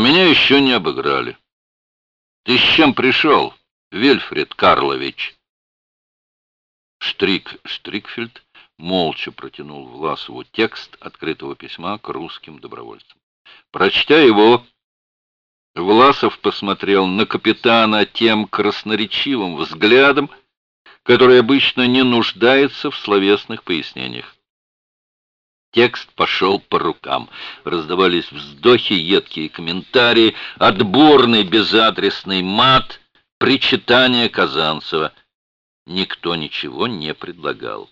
А меня еще не обыграли. Ты с чем пришел, Вильфред Карлович? Штрик Штрикфельд молча протянул Власову текст открытого письма к русским добровольцам. Прочтя его, Власов посмотрел на капитана тем красноречивым взглядом, который обычно не нуждается в словесных пояснениях. Текст пошел по рукам. Раздавались вздохи, едкие комментарии, отборный безадресный мат, причитание Казанцева. Никто ничего не предлагал.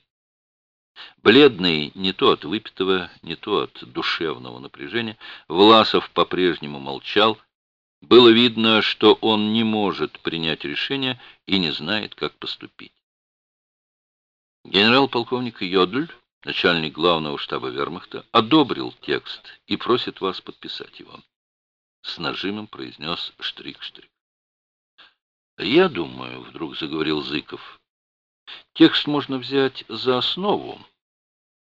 Бледный не то от выпитого, не то от душевного напряжения, Власов по-прежнему молчал. Было видно, что он не может принять решение и не знает, как поступить. Генерал-полковник Йодль начальник главного штаба вермахта, одобрил текст и просит вас подписать его. С нажимом произнес Штрик-Штрик. «Я думаю», — вдруг заговорил Зыков, — «текст можно взять за основу,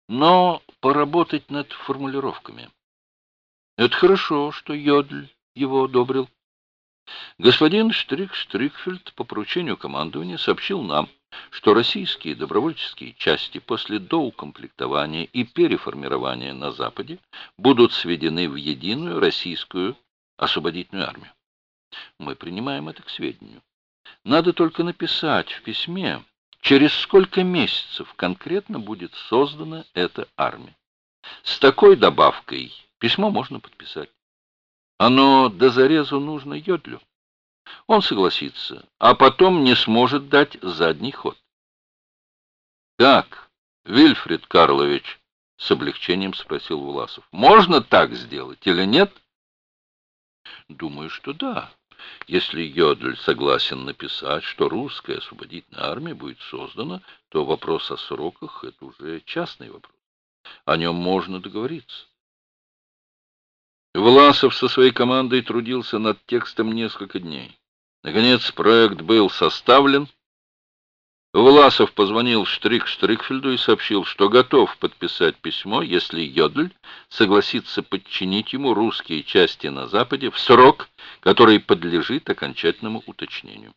но поработать над формулировками. Это хорошо, что Йодль его одобрил. Господин Штрик-Штрикфельд по поручению командования сообщил нам, что российские добровольческие части после доукомплектования и переформирования на Западе будут сведены в единую российскую освободительную армию. Мы принимаем это к сведению. Надо только написать в письме, через сколько месяцев конкретно будет создана эта армия. С такой добавкой письмо можно подписать. Оно до зарезу нужно Йодлю. Он согласится, а потом не сможет дать задний ход. «Как, Вильфред Карлович?» — с облегчением спросил Власов. «Можно так сделать или нет?» «Думаю, что да. Если Йодль согласен написать, что русская освободительная армия будет создана, то вопрос о сроках — это уже частный вопрос. О нем можно договориться. Власов со своей командой трудился над текстом несколько дней. Наконец проект был составлен. Власов позвонил Штрик Штрикфельду и сообщил, что готов подписать письмо, если Йодль согласится подчинить ему русские части на Западе в срок, который подлежит окончательному уточнению.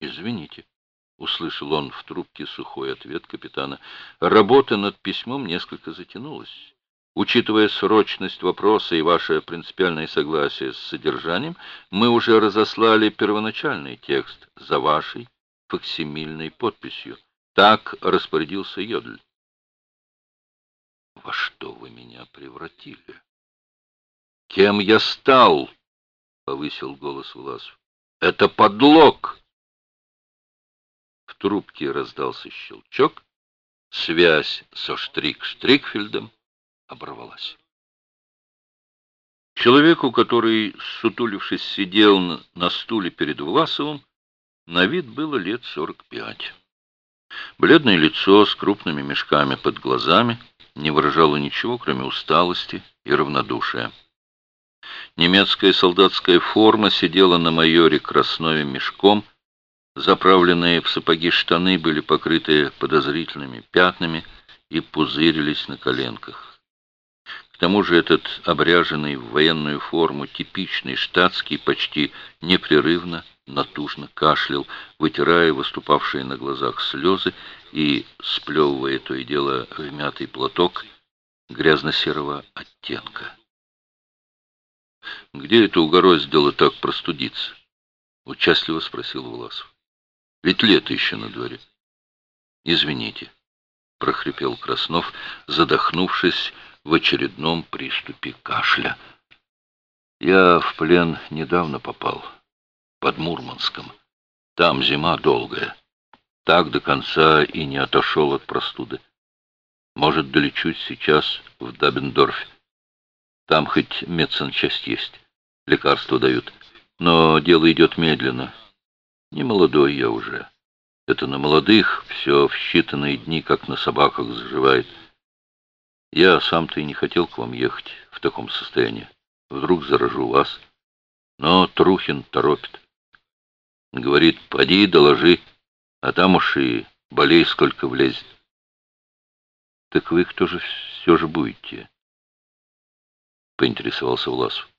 «Извините», — услышал он в трубке сухой ответ капитана, — «работа над письмом несколько затянулась». Учитывая срочность вопроса и ваше принципиальное согласие с содержанием, мы уже разослали первоначальный текст за вашей факсимильной подписью. Так распорядился Йодль. Во что вы меня превратили? Кем я стал? Повысил голос Власов. Это подлог! В трубке раздался щелчок. Связь со Штрик-Штрикфельдом оборвалась. Человеку, который, сутулившись, сидел на стуле перед Власовым, на вид было лет сорок пять. Бледное лицо с крупными мешками под глазами не выражало ничего, кроме усталости и равнодушия. Немецкая солдатская форма сидела на майоре красновым мешком, заправленные в сапоги штаны были покрыты подозрительными пятнами и пузырились на коленках. К тому же этот обряженный в военную форму типичный штатский почти непрерывно, натужно кашлял, вытирая выступавшие на глазах слезы и сплевывая то и дело в мятый платок грязно-серого оттенка. «Где это угороздило так простудиться?» — участливо спросил Власов. «Ведь лето еще на дворе». «Извините», — прохрипел Краснов, задохнувшись, в очередном приступе кашля. Я в плен недавно попал, под Мурманском. Там зима долгая. Так до конца и не отошел от простуды. Может, долечусь сейчас в Дабендорфе. Там хоть медсанчасть есть, лекарства дают. Но дело идет медленно. Не молодой я уже. Это на молодых все в считанные дни, как на собаках, заживает. Я сам-то и не хотел к вам ехать в таком состоянии. Вдруг заражу вас. Но Трухин торопит. Говорит, поди доложи, а там уж и болей сколько влезет. Так вы кто же все же будете? поинтересовался Власов.